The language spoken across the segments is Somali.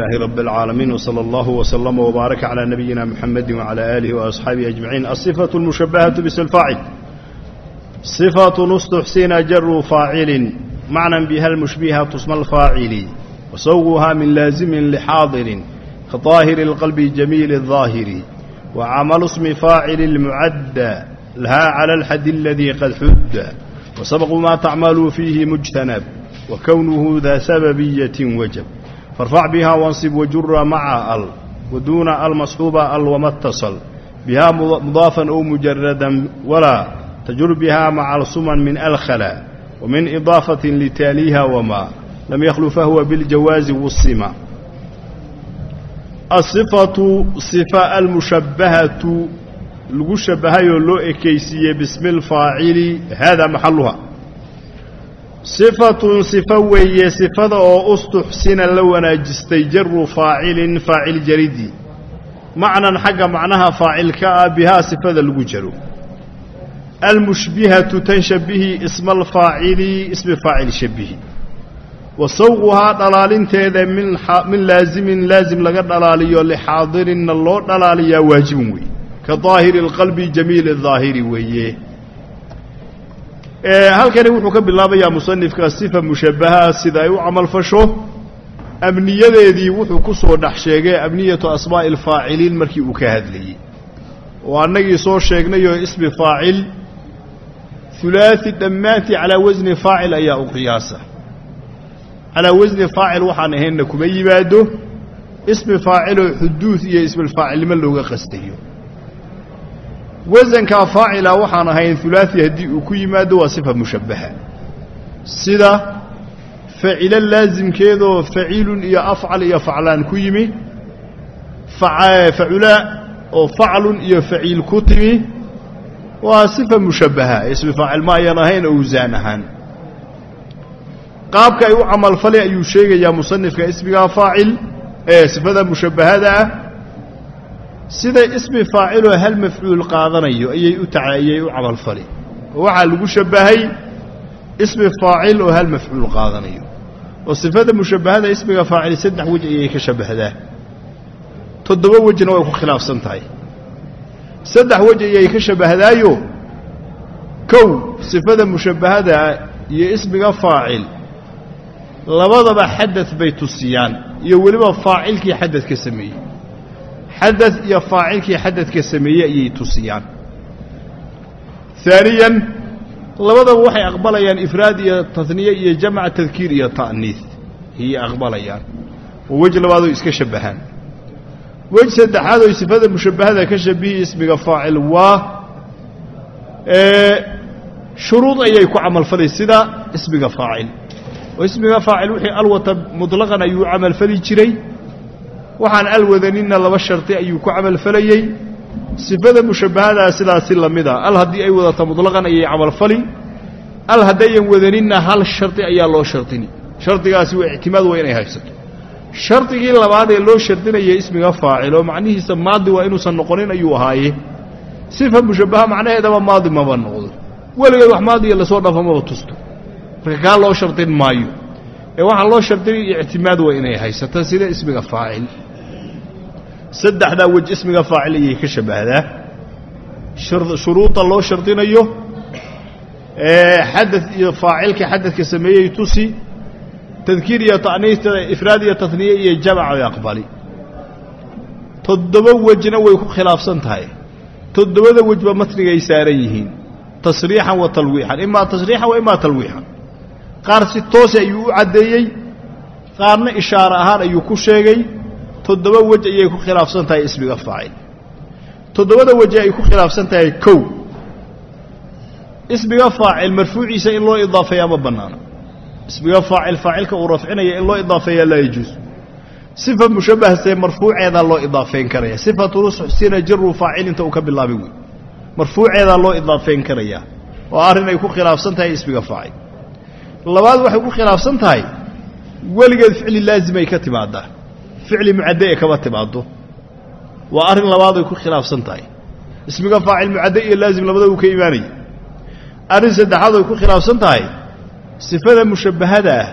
لله رب العالمين وصلى الله وسلم وبارك على نبينا محمد وعلى آله وأصحابه أجمعين الصفة المشبهة باسم الفاعل صفة استحسن جر فاعل معنى بها المشبهة اسم الفاعل وسوغها من لازم لحاضر كظاهر القلب جميل الظاهر وعمل اسم فاعل المعد لها على الحد الذي قد حد وسبق ما تعمل فيه مجتنب وكونه ذا سببية وجب farfac bihaa wansib wajura maca al waduuna almasxuuba al wamatasal bihaa mudaafan ow mujaradan walaa tajur bihaa maca alsuman min alkhala wa min idaafatin litaaliiha wamaa lam yakhlu fahwa biljawaazi wusima asifatu sifa almushabbahatu lagu shabbahayoo loo ekaysiiyey bismi alfaacili haadaa maxaluha sifatun sifo weeye sifada oo ustuxsina la wanaajistay jaru faacilin faacil jaridii macnan xagga macnaha faacilka ah bihaa sifada lagu jaro. Almushbihatu tan shabihi isma alfaacili ismi faacil shabihi. Wa sawquhaa dhalaalinteeda min laazimin laazim laga dhalaaliyo lixaadirinna loo dhalaaliyaa waajibin weeye. Ka daahiri alqalbi jamiili daahiri weeye halkani wuxuu ka bilaabayaa musanifka sifa mushabbaha sida ay u camalfasho amniyadeedii wuxuu ku soo dhex sheegay amniyatu asmaa'i alfaaciliin markii uu ka hadlayey oo annagii soo sheegnayoo ismi faacil hulaasi dhammaantii calaa wasni faacil ayaa u qiyaasa. Calaa wasni faacil waxaan ahaynna kuma yimaado. Ismi faaciloo xuduud iyo ismilfaacilnimo looga qastayo wasankaa faacila waxaan ahayn hulaasi haddii uu ku yimaado waa sifa mushabbaha. Sida facilo laasimkeedoo faciilun iyo afcal iyo faclaan ku yimi facula oo faclun iyo faciil ku timi waa sifa mushabbaha. Ismi faacil ma ayan ahayn owsaan ahaan. Qaabka ay u camalfalay ayuu sheegayaa musanifka ismigaa faacil ee sifada mushabbahada ah sida ismi faaciloo hal mafcuul qaadanayo ayay u ayay u camalfali oo waxaa lagu shabbahay ismi faacil oo hal mafcuul qaadanayo. Oo sifada mushabbahada ismiga faacil saddex wej ayay ka shabbahdaa toddoba wejna way ku khilaafsan tahay. Saddex wej ayay ka shabbahdaayo kow sifada mushabbahada iyo ismiga faacil labadaba xadad bay tusiyaan iyo weliba faacilkii xadad ka sameeyey xadad iyo faacilkii xadadka sameeyey ayay tusiyaan. Aaniyan labadaba waxay aqbalayaan ifraad iyo taniye iyo jamca tadkiir iyo ta'niis ayay aqbalayaan. Oo wej labaadoo iska shabbahaan. Wej saddexaad oy sifada mushabbahada ka shabihi ismiga faacil waa shuruud ayay ku camalfali sida ismiga faacil. Oo ismiga faacil wixii alwata mutlaqan ayuu camalfali jiray waxaan alwadaninna laba shardi ayuu ku camalfalayey sifada mushabbahadaa sidaasi la mid a al haddii ay wadata mutlaqan ayay camalfali al haddayan wadaninna hal shardi ayaa loo shardini shardigaasi waa ictimaad waa inay haysato. Shardigii labaad ee loo shardinaya ismiga faacil oo macnihiisa maadi waa inuusan noqonin ayuu ahaaye. Sifa mushabbaha macnaheedaba maadi maba noqdo. Weligeed wax maadiya la soo dhaafo maba tusto. Marka kaa loo shardin maayo. Ee waxaa loo shardinaya ictimaad waa inay haysato sida ismiga faacil saddexdaa wej ismiga faacil ayay ka shabbahdaa shuruudda loo shardinayo xadad iyo faacilka xadadka sameeyey tusi tadkiir iyo ta'niista ifraad iyo taniye iyo jamac ay aqbali. Toddoba wejna way ku khilaafsan tahay. Toddobada wejba matnigay saaran yihiin. Tasriixan wa talwiixan. Imaa tasriixan wa imaa talwiixan. Qaar si toose ayuu u caddeeyey qaarna ishaare ahaan ayuu ku sheegay toddoba wej ayay ku khilaafsan tahay ismiga faacil. Toddobada weji ay ku khilaafsan tahay kow. Ismiga faacil marfuuciisa in loo idaafeeyaa ma bannaana. Ismiga faacil faacilka uu rafcinaya in loo idaafeeyaa laa yajuus sifa mushabbahse marfuuceedaa loo idaafeyn karaya. Sifatu rusxsina jaru faacilinta uu ka bilaabay wey marfuuceedaa loo idaafeyn karayaa oo arrin ay ku khilaafsan tahay ismiga faacil. Labaad waxay ku khilaafsan tahay weligeed ficli laazimay ka timaadaa ficli mucadde ee kama timaado waa arrin labaaday ku khilaafsan tahay. Ismiga faacil mucadde iyo laazim labada uu ka imaanaya. Arrin saddexaad ay ku khilaafsan tahay sifada mushabbahada ah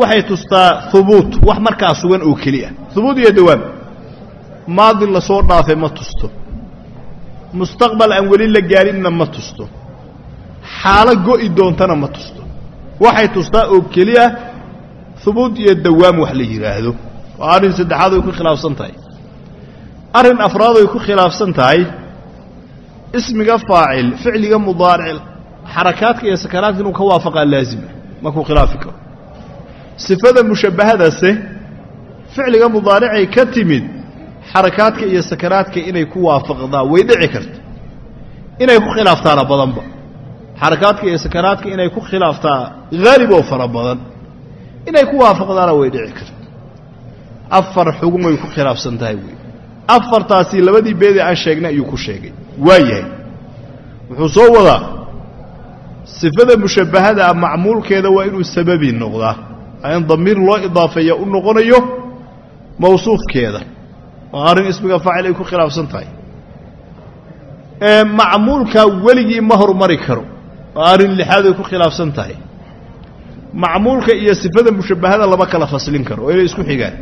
waxay tustaa hubuut wax markaa sugan oo keli ah. Hubuut iyo dawaam maadi la soo dhaafay ma tusto. Mustaqbal aan weli la gaarinna ma tusto. Xaalo go'i doontana ma tusto. Waxay tustaa oo keli ah hubuut iyo dawaam wax la yidhaahdo waa arrin saddexaad ay ku khilaafsan tahay. Arrin afraad ay ku khilaafsan tahay ismiga faacil ficliga mudaaric xarakaadka iyo sakanaadka inuu ka waafaqaa laazima markuu khilaafi karo. Sifada mushabbahadase ficliga mudaaricay ka timid xarakaadka iyo sakanaadka inay ku waafaqdaa way dhici karta. Inay ku khilaaftaana badanba. Xarakaadka iyo sakanaadka inay ku khilaaftaa haalib oo fara badan. Inay ku waafaqdaana way dhici karta afar xugumay ku khilaafsan tahay wey afartaasi labadii beedee aan sheegnay ayuu ku sheegay. Waa yahay. Wuxuu soo wadaa sifada mushabbahadaa macmuulkeeda waa inuu sababi noqdaa. In damiir loo idaafeeya u noqonayo mawsuufkeeda. Oo arrin ismiga faacil ay ku khilaafsan tahay. Macmuulka weligii ma hormari karo. Oo arrin lixaad ay ku khilaafsan tahay. Macmuulka iyo sifada mushabbahada lama kala faslin karo oo inay isku xigaan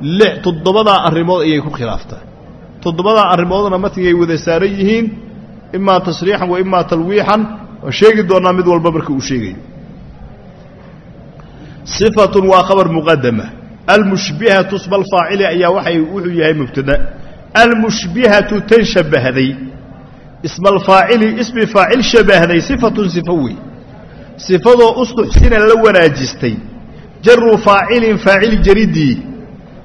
lix toddobadaa arrimood ayay ku khilaaftaa toddobadaa arrimoodna matigay wada saaran yihiin imaa tasriixan wa imaa talwiixan oo sheegi doonnaa mid walba marka uu sheegayo sifatun waa khabar muqadama almushbihatu sma alfaacili ayaa waxay wuxuu yahay mubtada. Almushbihatu tan shabbahday isma alfaacili ismi faacil shabbahday sifatun sifo wey sifadoo ustuxsina la wanaajistay. Jaru faacilin faacil jaridii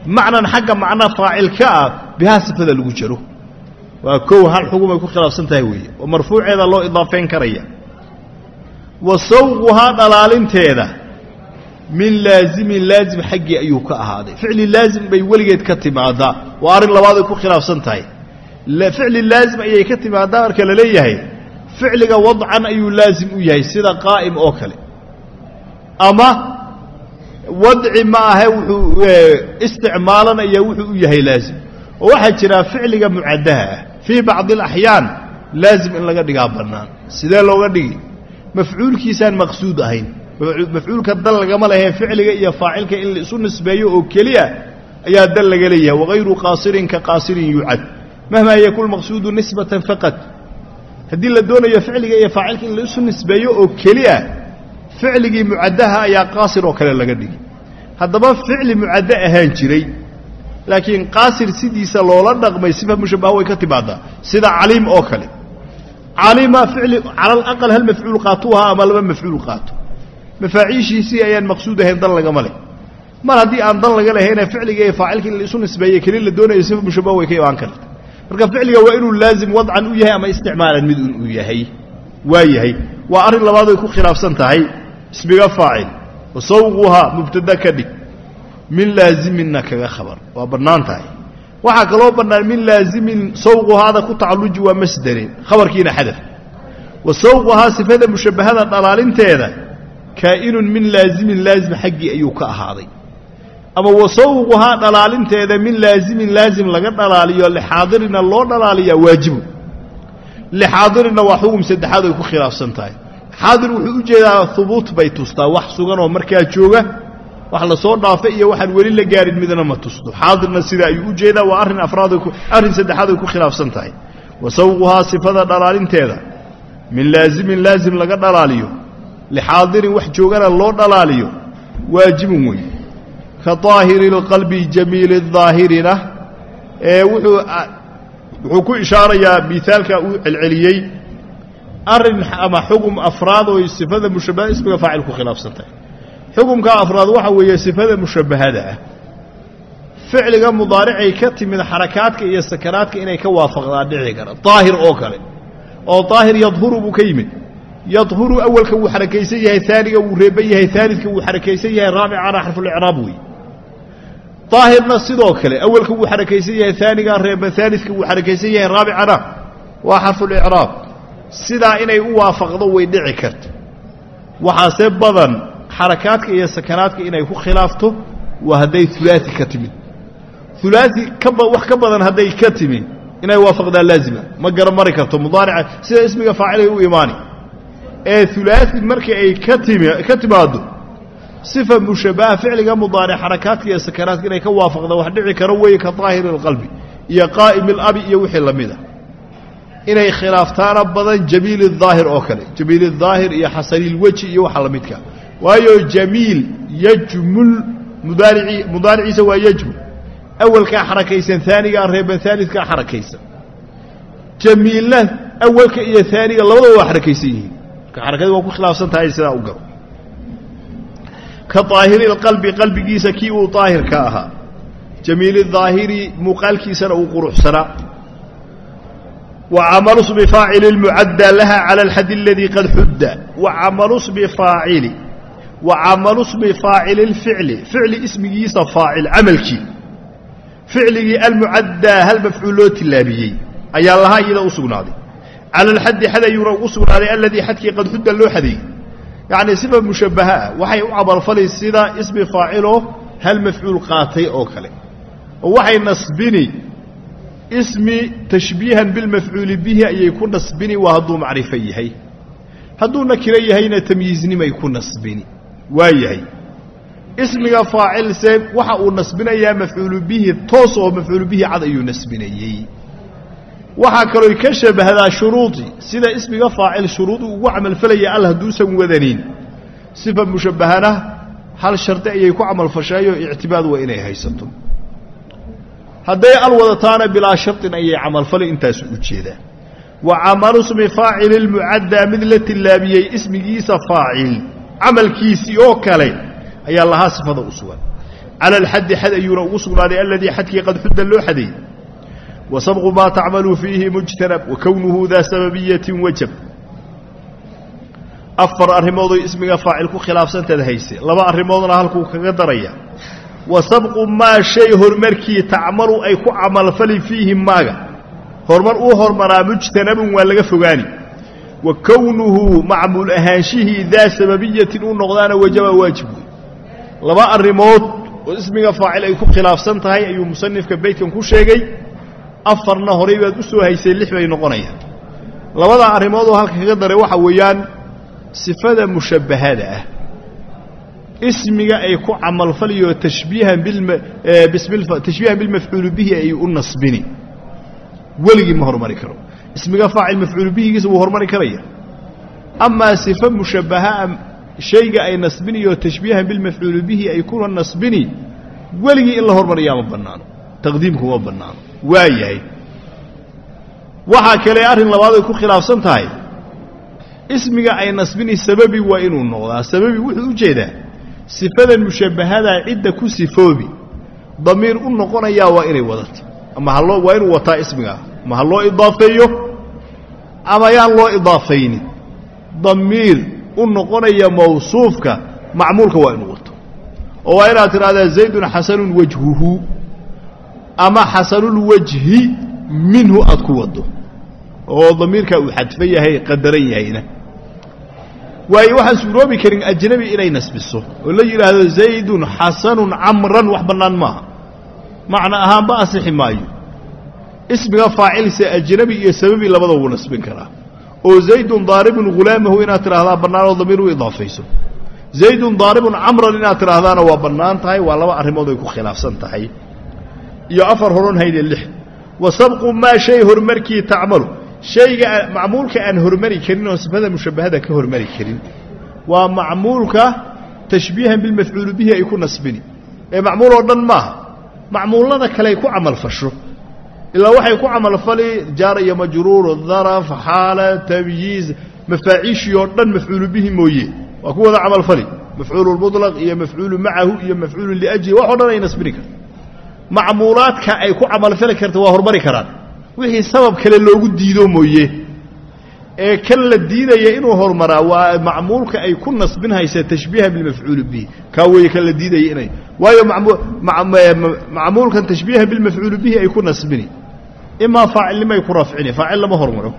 macnan xagga macna faacil ka ah bihaa sifada lagu jaro. Waa kow hal xugumay ku khilaafsan tahay weeye oo marfuuceeda loo idaafeyn karaya. Wa sawquhaa dhalaalinteeda min laazimin laazim xaggii ayuu ka ahaaday. Ficli laazim bay weligeed ka timaadaa waa arrin labaaday ku khilaafsan tahay. Ficli laazim ayay ka timaadaa marka la leeyahay ficliga wadcan ayuu laazim u yahay sida qaa'im oo kale. Ama wadci ma ahe wuxuu isticmaalanaya wuxuu u yahay laazim. Oo waxaa jira ficliga mucaddaha ah fii bacdi alaxyaan laazim in laga dhigaa bannaan. Sidee looga dhigi mafcuulkiisaan maqsuud ahayn. Mafcuulka dal lagama lehe ficliga iyo faacilka in la isu nisbeeyo oo keliya ayaa dal laga leeyahay. Wagayru qaasirin ka qaasirin yucad. Mahmaa yakun maqsuudu nisbatan faqad haddii la doonayo ficliga iyo faacilka in la isu nisbeeyo oo keliya ficligii mucaddaha ayaa qaasir oo kale laga dhigi haddaba ficli mucaddo ahaan jiray laakiin qaasir sidiisa loola dhaqmay sifa mushabbaha way ka timaadaa sida caliim oo kale. Calima ficli cala alaqal hal mafcuul qaatuu ahaa ama laba mafcuul qaato. Mafaaciishiisii ayaan maqsuud ahayn dan lagama leh. Mar haddii aan dan laga lahayna ficliga iyo faacilka in la isu nisbeeye keli la doonayo sifa mushabbaha way ka imaan karta. Marka ficliga waa inuu laazim wadcan u yahay ama isticmaalan mid un uu yahay. Waa yahay. Waa arrin labaaday ku khilaafsan tahay. Ismiga faacil wa sawquhaa mubtada ka dhig. Min laaziminna kaga khabar. Waa bannaan tahay waxaa kaloo bannaan min laazimin sawquhaada ku tacalluji waa masdere khabarkiina xadaf. Wa sawquhaa sifada mushabbahada dhalaalinteeda kaa'inun min laazimin laazim xaggii ayuu ka ahaaday. Ama wa sawquhaa dhalaalinteeda min laazimin laazim laga dhalaaliyo lixaadirina loo dhalaaliyaa waajibu lixaadirina waa xugum saddexaad ay ku khilaafsan tahay xaadir wuxuu u jeedaa hubuut bay tustaa wax sugan oo markaa jooga wax la soo dhaafay iyo waxaan weli la gaarin midna ma tusto. Xaadirna sida ayuu u jeedaa waa arrin afraad arrin saddexaad ay ku khilaafsan tahay. Wa sawquhaa sifada dhalaalinteeda min laazimin laazim laga dhalaaliyo lixaadirin wax joogana loo dhalaaliyo waajibun wey ka daahiri اlqalbi jamiili daahirina ee wuxuu wuxuu ku ishaarayaa miaalka uu celceliyey arrin ama xugum afraad oo sifada mushabbaha ismiga faacil ku khilaafsan tahay xukumka afraad waxa weeye sifada mushabbahada ah. Ficliga mudaaricay ka timid xarakaadka iyo sakanaadka inay ka waafaqdaan dhici kara daahir oo kale. Oo daahir yadhuru buu ka yimid. Yadhuru awalka wuu xarakaysan yahay aaniga wuu reeban yahay aalidka wuu xarakaysan yahay raabicana xarfulicraab wey daahirna sidoo kale awalka wuu xarakaysan yahay aanigaa reeban aalidka wuu xarakaysan yahay raabicana waa xarfulicraab sidaa inay u waafaqdo way dhici karta waxaase badan xarakaadka iyo sakanaadka inay ku khilaafto waa hadday ulaai ka timid. Ulaai wax ka badan hadday ka timid inay waafaqdaan laazima. Ma garamari karto mudaarica sida ismiga faacilay u imaani. Ee ulaai markii ay ka timi ka timaaddo sifa mushabaha ficliga mudaaric xarakaadka iyo sakaraadka inay ka waafaqda wax dhici karo weeye ka daahiri اlqalbi iyo qaa'imi اlabi iyo wixii la mida inay khilaaftaana badan jamiil aahir oo kale. Jamiil aahir iyo xasanilweji iyo waxa lamidka waayo jamiil yajmul mudaarici mudaariciisa waa yajmul awalkaa xarakaysan aanigaa reeban aalidkaa xarakaysan. Jamiilna awalka iyo aaniga labadaba waa xarakaysan yihiin. Marka xarakadu waa ku khilaafsan tahay sidaa u garo ka daahiriqalbi qalbigiisa kii uu daahirka ahaa. Jamiil aahiri muuqaalkiisana uu quruxsanaa wa camalu smi faacili mucaddaa laha cala alxadi aladii qad xudda wa camalu smi faacili wa camalu smi faacili اlficli ficli ismigiisa faacil camalkii ficligii almucaddaa hal mafcuul loo tilaabiyey ayaa lahaa iyada u sugnaaday cala alxaddi xad ayuuna ugu sugnaaday aladii xadkii qad xudda loo xadeeyey yacnii sifa mushabbaha ah waxay u camalfali sida ismi faaciloo hal mafcuul qaatay oo kale oo ismi tashbiihan bilmafcuuli bihi ayay ku nasbini waa hadduu macrifo yahay. Hadduu nakiro yahayna tamyiiznimay ku nasbini waa yahay. Ismiga faacilse waxa uu nasbinayaa mafcuulu bihi toos oo mafcuulu bihi cad ayuu nasbinayey. Waxaa kalooy ka shabahdaa shuruudii sida ismiga faacil shuruuduu ugu camalfalaya al hadduusan wadanin. Sifa mushabbahana hal shardi ayay ku camalfashaayo ictibaad waa inay haysato hadday al wadataana bilaa shardin ayay camalfali intaasu u jeedaa. Wa camalu smi faacili lmucaddaa mid la tillaabiyey ismigiisa faacil camalkiisii oo kale ayaa lahaa sifada u sugan. Cala alxaddi xad ayuuna ugu sugnaaday aladii xadkii qad xudda loo xadeeyey wa sabqu maa tacmalu fiihi mujtanab wa kownuhu daa sababiyatin wajab. Afar arrimoodoo ismiga faacil ku khilaafsantaed hayse laba arrimoodna halkuu kaga daraya wa sabqu maa shay horumarkii tacmalu ay ku camalfali fiihi maaga. Horumar uu hormaraa mujtanabun waa laga fogaani. Wa kownuhu macmuul ahaanshihii daa sababiyatin u noqdaana wajaba waajib. Wey laba arrimood oo ismiga faacil ay ku khilaafsan tahay ayuu musanifka beytkan ku sheegay. Afarna horay baad u soo haysay lix bay noqonayaan. Labada arrimood oo halka kaga daray waxa weeyaan sifada mushabbahada ah ismiga ay ku camalfaliyo tashbiihan bilmafcuuli bihi ay u nasbini. Weligii ma hormari karo. Ismiga faacil mafcuulu bihigiisa wuu hormari karaya. Amaa sifa mushabbahaa shayga ay nasbiniyo tashbiihan bilmafcuuli bihi ay kuna nasbini weligii in la hormariyaa ma bannaano. Taqdiimku ma bannaano. Waa yahay. Waxaa kale arrin labaad ay ku khilaafsan tahay. Ismiga ay nasbini sababi waa inuu noqdaa. Sababi wuxuu u jeedaa sifadan mushabbahadaa cidda ku sifoobi damiir u noqonayaa waa inay wadato ama haloo waa inuu wataa ismigaa ama ha loo idaafeeyo ama yaan loo idaafaynin damiir u noqonaya mawsuufka macmuulka waa inuu wato. Oo waa inaad tidhahdaa zaydun xasanun wajhuhu ama xasanulwajhi minhu aad ku waddo. Oo damiirkaa uu xadfan yahay qadaran yahayna waayo waxaan suuroobi karin ajnabi inay nasbiso oo la yidhaahdo zaydun xasanun camran wax bannaan maaha. Macna ahaanba asixi maayo. Ismiga faacilse ajnabi iyo sababi labada wuu nasbin karaa. Oo zaydun daaribun hulaamahu inaad tidhaahdaa bannaanoo damiir u idaafayso. Zaydun daaribun camran inaad tidhaahdaana waa bannaan tahay waa laba arrimood ay ku khilaafsan tahay. Iyo afar horon hayne lix. Wa sabqu maa shay horumarkii tacmalu shayga macmuulka aan hormari karin oo sifada mushabbahada ka hormari karin waa macmuulka tashbiihan bilmafcuuli bihi ay ku nasbini. Ee macmuul oo dhan maaha. Macmuullada kale ay ku camalfasho ilaa waxay ku camalfali jaar iyo majruur daraf xaala tamyiiz mafaaciishii oo dhan mafcuulu bihi mooye. Waa ku wada camalfali mafcuulu mulaq iyo mafcuulu macahu iyo mafcuulu liajli wax o dhan ay nasbini karta macmuulaadka ay ku camalfali karta waa hormari karaan wixii sabab kale loogu diido mooye. Ee kan la diidaya inuu hormaraa waa macmuulka ay ku nasbinhaysa tashbiiha bilmafcuuli bihi kaa weeye kan la diidaya inay. Waayo macmuulkan tashbiiha bilmafcuuli bihi ay ku nasbini. Imaa faacilnimay ku rafcini faacil lama hormaro.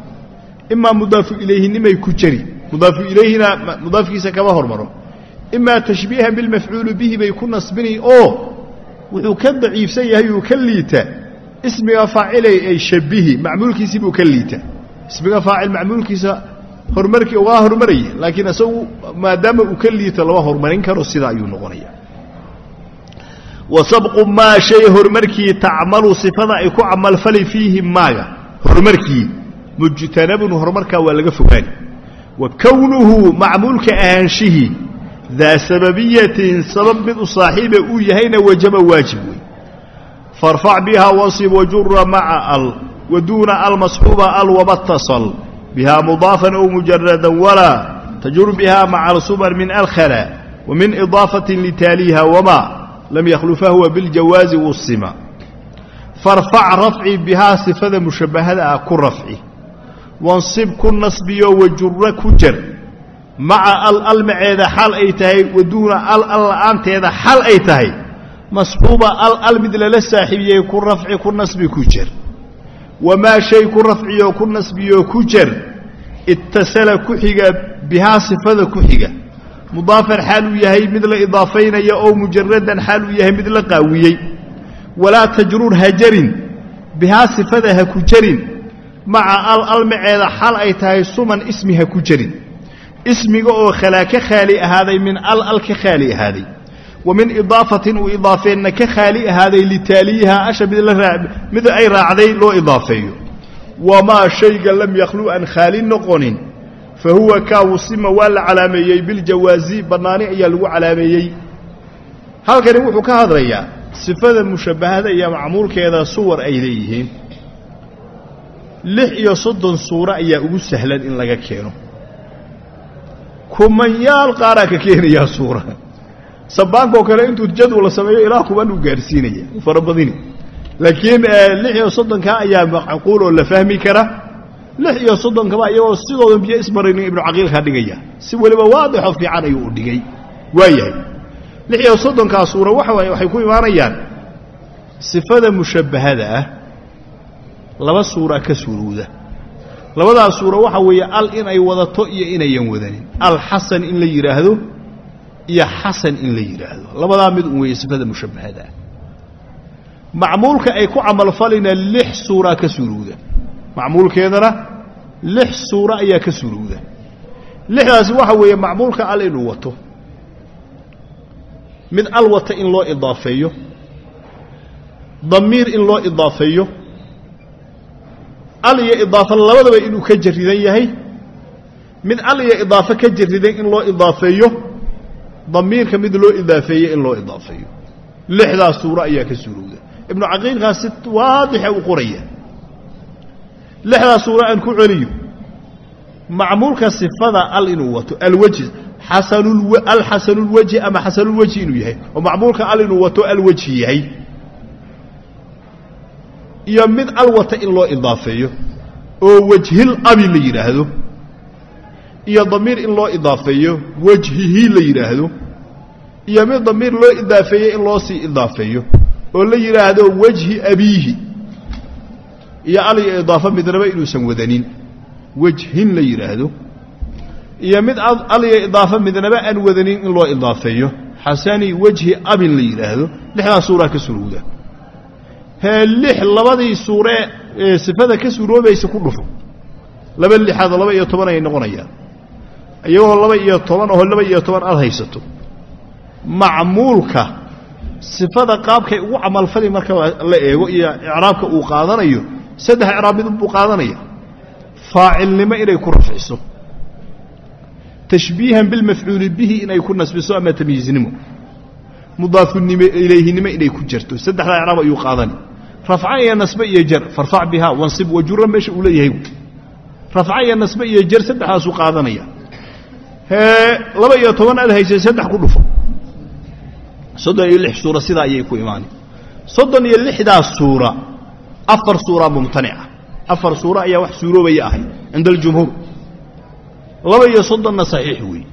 Imaa mudaafu ilayhinimay ku jari. Mudaafu ilayhina mudaafkiisa kama hormaro. Imaa tashbiiha bilmafcuuli bihi bay ku nasbini oo wuxuu ka daciifsan yahay uu ka liita ismiga faacilay ay shabihi macmuulkiisii buu ka liita. Ismiga faacil macmuulkiisa horumarkii waa horumaraya laakiin isagu maadaama uu ka liito lama horumarin karo sidaa ayuu noqonaya wa sabqu maa shay horumarkii tacmalu ay ku camalfali fiihi maaga horumarkii. Mujtanabun horumarkaa waa laga fogaani. Wa macmuulka ahaanshihii daa sababiyatin sabab mid u saaxiiba uu yahayna wajaba waajib wey farfac biha wasib wajura maca al wa duuna almasxuuba al wamatasal biha mudaafan ow mujaradan walaa tajur biha maca alsubar min alkhala wa min idaafatin litaaliiha wama lam yakhlu fahuwa biاljawaazi wusima farfac rafci bihaa sifada mushabbahada ah ku rafci. Wansib ku nasbiyo wajura ku jar. Maca al almaceeda xal ay tahay waduuna al al la'aanteeda xal ay tahay masxuuba al al mid lala saaxiibiyey ku rafci ku nasbi ku jar wamaa shay ku rafciyo ku nasbiyo ku jar ittasala ku xiga bihaa sifada ku xiga. Mudaafan xaal uu yahay mid la idaafaynaya oo mujaradan xaal uu yahay mid la qaawiyey. Walaa tajrur ha jarin bihaa sifada ha ku jarin maca al almaceeda xal ay tahay suman ismi ha ku jarin ismiga oo khalaa ka khaali ahaaday min al al ka khaali ahaaday wa min idaafatin uu idaafeenna ka khaali ahaaday litaaliyiha asha mid ay raacday loo idaafeeyo wamaa shayga lam yakhlu aan khaali noqonin fa huwa kaawusima waa la calaameeyey biljawaazi bannaani ayaa lagu calaameeyey halkani wuxuu ka hadlayaa sifada mushabbahada iyo macmuulkeeda suwar ay leeyihiin lix iyo soddon suuro ayaa ugu sahlan in laga keeno kumanyaal qaaraa ka keenayaa suura sabaankoo kale intuu jadwala sameeyo ilaa kuban uu gaadhsiinaya farabadini. Laakiin lix iyo soddonkaa ayaa macquul oo la fahmi kara. Lix iyo soddonkaba iyagoo sidoodan biyo ismaraynin ibnu caqiilkaa dhigaya. Si weliba waadixo fiican ayuu u dhigay. Waayahay. Lix iyo soddonkaa suura waxa waaye waxay ku imaanayaan sifada mushabbahada ah. Laba suura ka suurowda labadaas suura waxaa weeye al inay wadato iyo inayan wadanin. Al xasan in la yidhaahdo iyo xasan in la yidhaahdo labadaa mid un weeye sifada mushabbahada ah macmuulka ay ku camalfalina lix suuraa ka suurowda. Macmuulkeedana lix suura ayaa ka suurowda. Lixdaasi waxa weeye macmuulka al inuu wato. Mid al wata in loo idaafeeyo. Damiir in loo idaafeeyo. Al iyo idaafa labadaba inuu ka jaridan yahay. Mid al iyo idaafo ka jaridan in loo idaafeeyo damiirka mid loo idaafeeye in loo idaafeeyo. lixdaas suuro ayaa ka suurowda ibnu caqiilkaas si waadixa u qoraya. lixdaas suuro aan ku celiyo. macmuulka sifada al inuu wato alwejhi alxasanulwejhi ama xasanulwejhi inuu yahay. oo macmuulka al inuu wato alwejhi yahay. iyo mid al wata in loo idaafeeyo. oo wejhil abi la yidhaahdo iyo damiir in loo idaafeeyo wejhihi la yidhaahdo iyo mid damiir loo idaafeeye in loo sii idaafeeyo oo la yidhaahdo wejhi abiihi. Iyo al iyo idaafo midnaba inuusan wadanin. Wejhin la yidhaahdo iyo mid al iyo idaafo midnaba aan wadanin in loo idaafeeyo. Xasani wejhi abin la yidhaahdo lixdaas suuraa ka surowda hee lix labadii suuree ee sifada ka suuroobaysa ku dhufo. Laba lixaadoo laba iyo toban ay noqonayaan iyagoo laba iyo toban oo laba iyo toban aad haysato macmuulka sifada qaabkay ugu camalfali marka la eego iyo icraabka uu qaadanayo saddex icraab buu qaadanaya faacilnimo inay ku rafciso tashbiihan bilmafcuuli bihi inay ku nasbiso ama tamyiiznimo mudaafunimo ilayhinimo inay ku jarto saddexdaa icraab ayuu qaadani rafca iyo nasbe iyo jar farfac bihaa wansib wajura meesha uu leeyahay. Rafca iyo nasbe iyo jar saddexdaasuu qaadanaya laba iyo toban aad haysay saddex ku dhufo. Soddon iyo lix suura sidaa ayay ku imaani. Soddon iyo lixdaas suura afar suura mumtanica afar suura ayaa wax suuroobaya ahay cinda aljumhuur. Laba iyo soddonna saxiix weeye.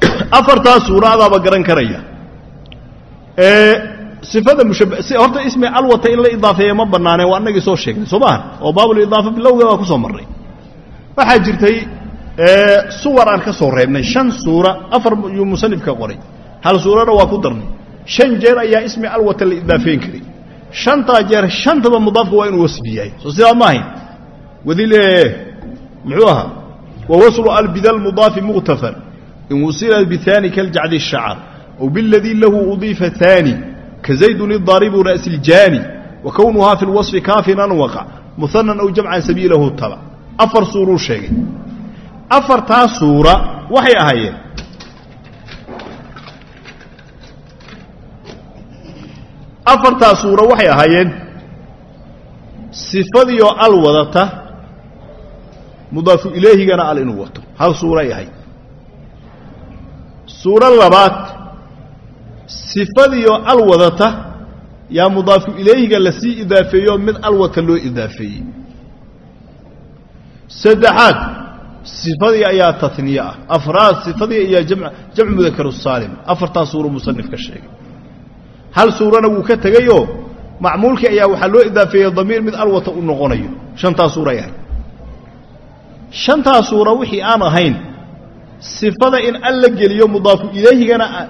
Afartaas suura adaaba garan karaya. Sifada mushaba horta ismi alwata in la idaafeeya ma bannaaneen waa annagii soo sheegnay soo maaha oo baabulidaafa bilowga waa ku soo marray. Waxaa jirtay suwar aan ka soo reebnay shan suura afar yuu musanifka qoray. Hal suurana waa ku darnay. Shan jeer ayaa ismi alwata la idaafeyn karay. Shantaa jeer shantaba mudaafka waa inuu wasfi yahay soo sidaa ma wadile muxuu ahaa? Wawaslu al bida lmudaafi muqtafan in wusila bihaani kaljacdi shacar. Aw biladii lahu udiifa haani kazaydun idaaribu ra'si iljaani wa kownuhaa fi lwasfi kaafin anwaqa. Muhanan aw jamcan sabiilahu taba afar suuruu sheegay afartaa suura waxay ahaayeen. Afartaa suura waxay ahaayeen sifadiioo al wadata mudaafu ilaahigana al inuu wato. Hal suuray ahayd. Suuro labaad sifadiioo al wadata yaa mudaafu ilayhiga la sii idaafeeyo mid al wata loo idaafeeyey. Saddexaad sifadii ayaa taniye ah. Afraad sifadii ayaa jamcu mudakar saalim. Afartaa suuro musanif ka sheegay. Hal suurana wuu ka tegayoo macmuulkii ayaa waxaa loo idaafeeyey damiir mid alwata u noqonayo. Shantaa suuray ahayd shantaa suura wixii aan ahayn sifada in al la geliyo mudaafu ilayhigana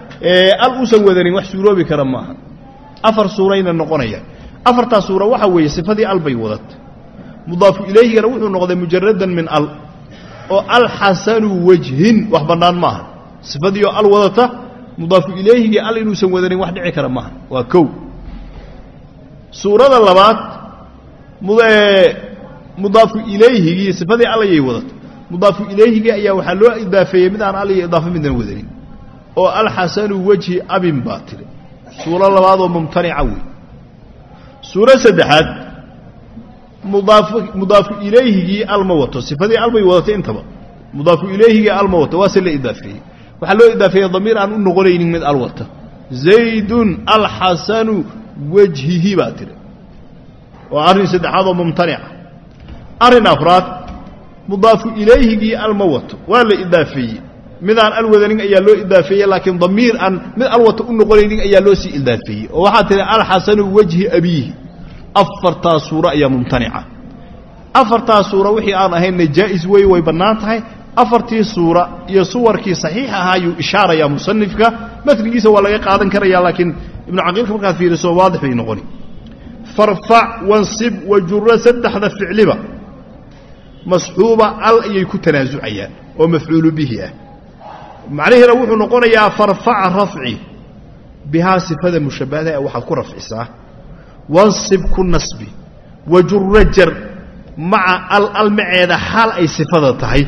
al uusan wadanin wax suuroobi kara maaha. Afar suurayna noqonaya afartaa suura waxaa weeye sifadii al bay wadata mudaafu ilayhigana wuxuu noqday mujaradan oo alxasanu wajhin wax bannaan maaha. Sifadiioo al wadata mudaafu ilayhigii al inuusan wadanin wax dhici kara maaha. Waa kow. Suurada labaad mudaafu ilayhigii sifadii al ayay wadata mudaafu ilayhigii ayaa waxaa loo idaafeeyey mid aan al iyo idaafo midnan wadanin. Oo alxasanu wajhi abin baa tiri suuro labaadoo mumtanica wey suuro saddexaad mudaafu ilayhigii al ma wato. Sifadii al bay wadatay intaba. Mudaafu ilayhigii al ma wato waase la idaafeeyey. Waxaa loo idaafeeyey damiir aan u noqonaynin mid al wata. Zaydun alxasanu wajhihi baa tiri. Waa arrin saddexaad oo mumtanica arrin afraad mudaafu ilayhigii al ma wato. Waa la idaafeeyey. Midaan al wadanin ayaa loo idaafeeyey laakiin damiir aan mid al wata u noqonaynin ayaa loo sii idaafeeyey. Oo waxaa tihi alxasanu wajhi abiihi afartaa suuro ayaa mumtanica. Afartaa suura wixii aan ahaynna jaa'is wey way bannaan tahay. Afartii suura iyo suwarkii saxiix ahaa ayuu ishaarayaa musanifka matnigiisa waa laga qaadan karaya laakiin ibnu caqiilka markaad fiiriso waadix bay noqoni. Farfac wansib wajura saddexda ficliba. Masxuuba al ayay ku tanaasucayaan oo mafcuulu bihi ah. Macnihiina wuxuu noqonayaa farfac rafci bihaa sifada mushabahada waxaad ku rafcisaa wansib ku nasbi wajura jar maca al almaceeda xaal ay sifada tahay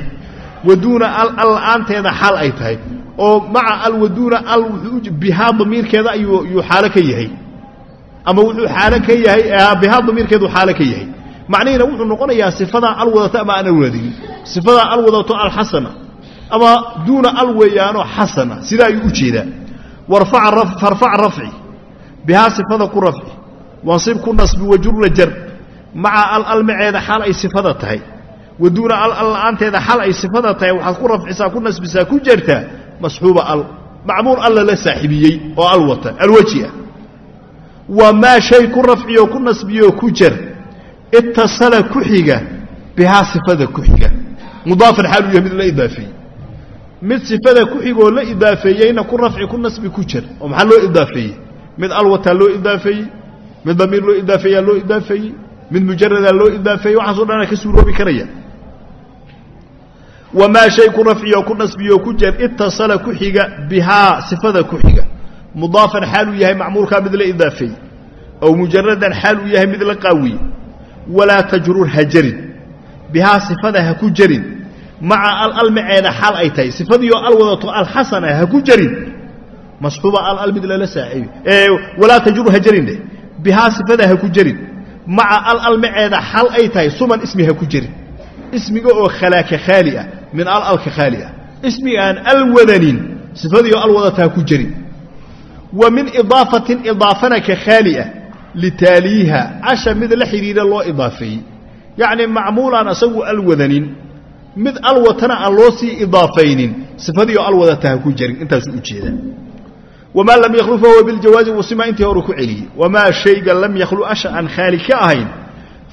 waduuna al al la'aanteeda xaal ay tahay oo maca al waduuna al bihaa damiirkeeda ayuu yuu xaalo ka yahay. Ama wuxuu xaalo ka yahay bihaa damiirkeedu xaalo ka yahay. Macnihiina wuxuu noqonayaa sifadaa al wadato ama aan al sifadaa al wadato alxasana ama duuna al weeyaanoo xasana. Sidaa ayuu u jeedaa. Farfac rafci. Bihaa sifada ku rafci wansib ku nasbi wajurla jar maca al almaceeda xaal ay sifada tahay. Waduuna al al la'aanteeda xal ay sifada tahay waxaad ku rafcisaa ku nasbisaa ku jartaa masxuuba al macmuul alla la saaxiibiyey oo al wata alweji ah. Shay ku rafciyo ku nasbiyoo ku jar itasala ku xiga bihaa sifada ku xiga. Mudaafan xaaluu yahay mid la idaafeeyey. Mid sifada ku xigoo la idaafeeyeyna ku rafci ku nasbi ku jar oo maxaa loo idaafeeyey? Mid al wataa loo idaafeeyey mid damiir loo idaafeeyaa loo idaafeeyey. Mid mujaradaa loo idaafeeyey waxaaso dhanaa ka suuroobi karaya. Wamaa shay ku rafciyo ku nasbiyo ku jar itasala ku xiga bihaa sifada ku xiga. Mudaafan xaal uu yahay macmuulkaa mid la idaafeeyey. Aw mujaradan xaal uu yahay mid la qaawiye walaa tajrur ha jarin bihaa sifada ha ku jarin maca al almaceeda xaal ay tahay. Sifadiioo al wadato alxasana ha ku jarin masxuuba al al mid lala saaxiibi walaa tajrur ha jarin dheh bihaa sifada ha ku jarin maca al almaceeda xaal ay tahay suman ismi ha ku jarin ismiga oo khalaaka khaali ah min al alka khaali ah. Ismiga aan al wadanin sifadiioo al wadata ha ku jarin wa min idaafatin idaafana ka khaali ah litaaliiha casha mid la xidhiira loo idaafeeyey yacni macmuulaan asagu al wadanin mid al watana aan loo sii idaafaynin sifadiioo al wadata ha ku jarin intaasuu u jeedaa wamaa lam yakhlu fahuwa biljawaazi wusima intii hore ku celiyey wamaa shayga lam yakhlu asha aan khaali ka ahayn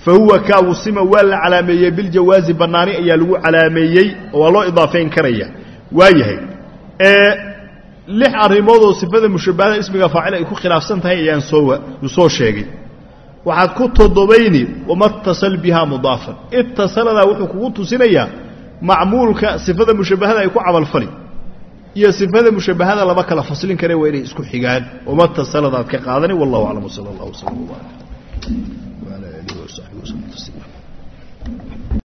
fa huwa kaa wusima waa la calaameeyey biljawaazi bannaani ayaa lagu calaameeyey oo waa loo idaafayn karaya waa yahay lix arrimoodoo sifada mushabbahada ismiga faacil ay ku khilaafsan tahay ayaan soo soo sheegay waxaad ku toddobayni wama tasal bihaa mudaafan itasaladaa wuxuu kugu tusinayaa macmuulka sifada mushabbahada ay ku camalfali iyo sifada mushabbahada lama kala faslin kare waa inay isku xigaan. Uma tasaladaad ka qaadani wallahu aclam wsala allah waslm tasliima